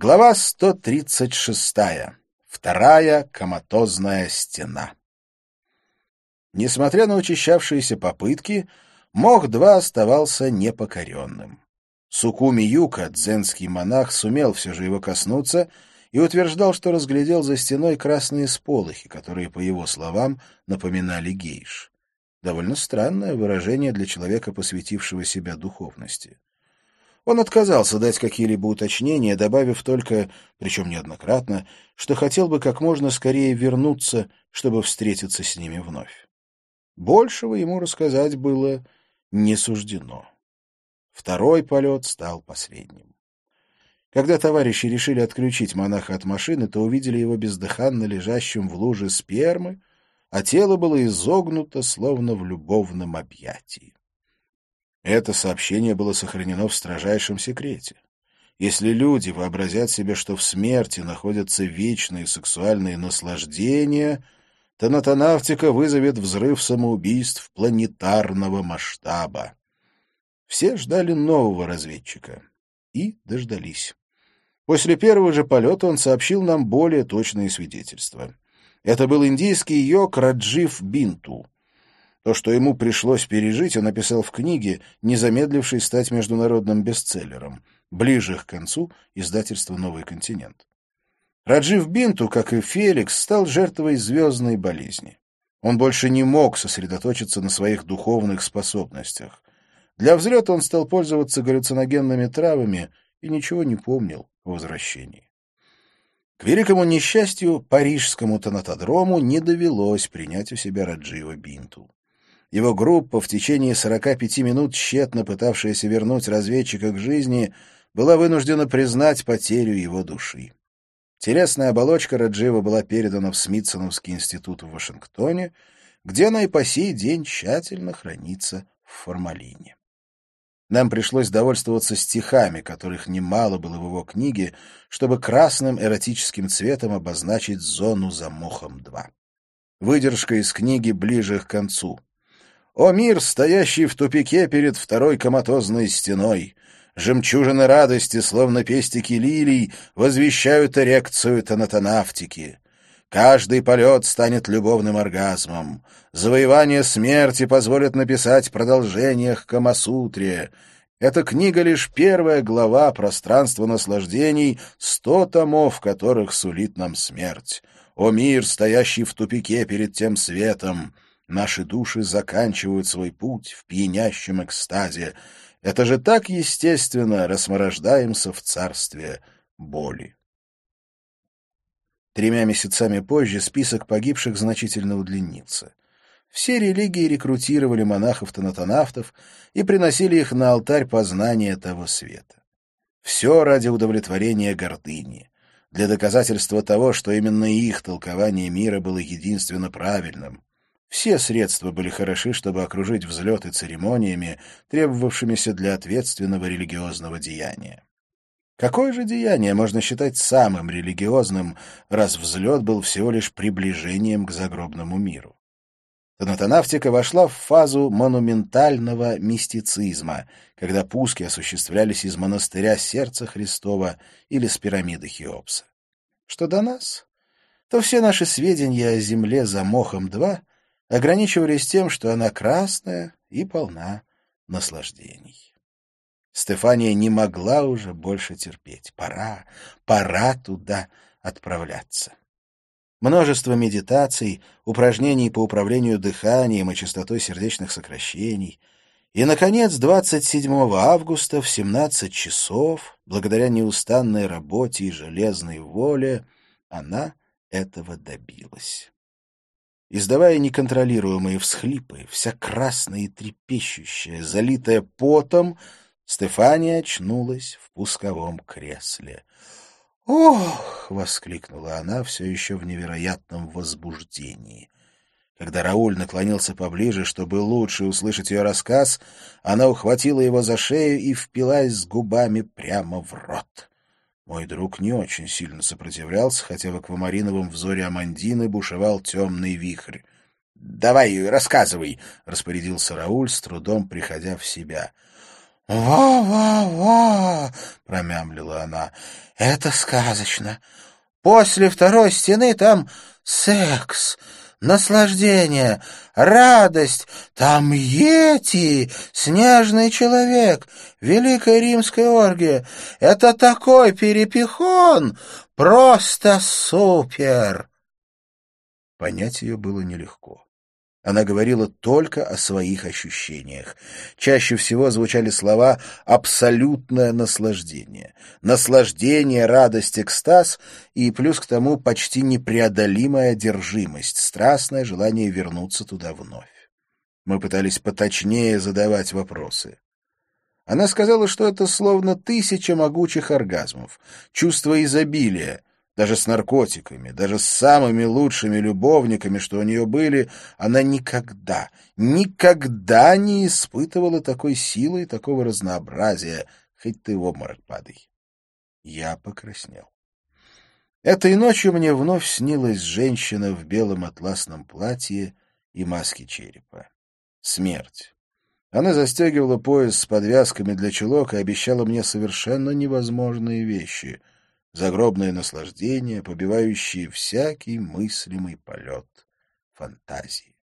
Глава 136. Вторая коматозная стена. Несмотря на учащавшиеся попытки, Мох-2 оставался непокоренным. Сукуми Юка, дзенский монах, сумел все же его коснуться и утверждал, что разглядел за стеной красные сполохи, которые, по его словам, напоминали гейш. Довольно странное выражение для человека, посвятившего себя духовности. Он отказался дать какие-либо уточнения, добавив только, причем неоднократно, что хотел бы как можно скорее вернуться, чтобы встретиться с ними вновь. Большего ему рассказать было не суждено. Второй полет стал последним. Когда товарищи решили отключить монаха от машины, то увидели его бездыханно лежащим в луже спермы, а тело было изогнуто, словно в любовном объятии. Это сообщение было сохранено в строжайшем секрете. Если люди вообразят себе, что в смерти находятся вечные сексуальные наслаждения, то натонавтика вызовет взрыв самоубийств планетарного масштаба. Все ждали нового разведчика. И дождались. После первого же полета он сообщил нам более точные свидетельства. Это был индийский йог Раджив Бинту — то, что ему пришлось пережить, он написал в книге, не замедлившей стать международным бестселлером. Ближе к концу издательство «Новый континент». Раджив Бинту, как и Феликс, стал жертвой звездной болезни. Он больше не мог сосредоточиться на своих духовных способностях. Для взлета он стал пользоваться галлюциногенными травами и ничего не помнил о возвращении. К великому несчастью, парижскому тонатодрому не довелось принять у себя Раджива Бинту. Его группа, в течение 45 минут тщетно пытавшаяся вернуть разведчика к жизни, была вынуждена признать потерю его души. Телесная оболочка Раджива была передана в Смитсоновский институт в Вашингтоне, где она и по сей день тщательно хранится в формалине. Нам пришлось довольствоваться стихами, которых немало было в его книге, чтобы красным эротическим цветом обозначить зону за мохом 2. Выдержка из книги ближе к концу. О мир, стоящий в тупике перед второй коматозной стеной! Жемчужины радости, словно пестики лилий, возвещают эрекцию тонатонавтики. Каждый полет станет любовным оргазмом. Завоевание смерти позволит написать продолжение к Камасутре. Эта книга — лишь первая глава пространства наслаждений, сто томов которых сулит нам смерть. О мир, стоящий в тупике перед тем светом! Наши души заканчивают свой путь в пьянящем экстазе. Это же так естественно, раз мы рождаемся в царстве боли. Тремя месяцами позже список погибших значительно удлинился. Все религии рекрутировали монахов-тонатонавтов и приносили их на алтарь познания того света. Все ради удовлетворения гордыни, для доказательства того, что именно их толкование мира было единственно правильным. Все средства были хороши, чтобы окружить взлеты церемониями, требовавшимися для ответственного религиозного деяния. Какое же деяние можно считать самым религиозным, раз взлет был всего лишь приближением к загробному миру? Танатонавтика вошла в фазу монументального мистицизма, когда пуски осуществлялись из монастыря Сердца Христова или с пирамиды Хеопса. Что до нас, то все наши сведения о земле за Мохом-2 ограничивались тем, что она красная и полна наслаждений. Стефания не могла уже больше терпеть. Пора, пора туда отправляться. Множество медитаций, упражнений по управлению дыханием и частотой сердечных сокращений. И, наконец, 27 августа в 17 часов, благодаря неустанной работе и железной воле, она этого добилась. Издавая неконтролируемые всхлипы, вся красная и трепещущая, залитая потом, Стефания очнулась в пусковом кресле. «Ох!» — воскликнула она все еще в невероятном возбуждении. Когда Рауль наклонился поближе, чтобы лучше услышать ее рассказ, она ухватила его за шею и впилась с губами прямо в рот. Мой друг не очень сильно сопротивлялся, хотя в аквамариновом взоре Амандины бушевал темный вихрь. — Давай, рассказывай, — распорядился Рауль, с трудом приходя в себя. «Во-во-во!» — промямлила она. «Это сказочно. После второй стены там секс, наслаждение, радость. Там Йети, снежный человек, великая римская оргия. Это такой перепихон, просто супер!» Понять ее было нелегко. Она говорила только о своих ощущениях. Чаще всего звучали слова «абсолютное наслаждение», «наслаждение», «радость», «экстаз» и плюс к тому почти непреодолимая одержимость, страстное желание вернуться туда вновь. Мы пытались поточнее задавать вопросы. Она сказала, что это словно тысяча могучих оргазмов, чувство изобилия, даже с наркотиками, даже с самыми лучшими любовниками, что у нее были, она никогда, никогда не испытывала такой силы и такого разнообразия, хоть ты в обморок падай. Я покраснел. Этой ночью мне вновь снилась женщина в белом атласном платье и маске черепа. Смерть. Она застегивала пояс с подвязками для чулок и обещала мне совершенно невозможные вещи — загробное наслаждение, побивающее всякий мыслимый полет фантазии.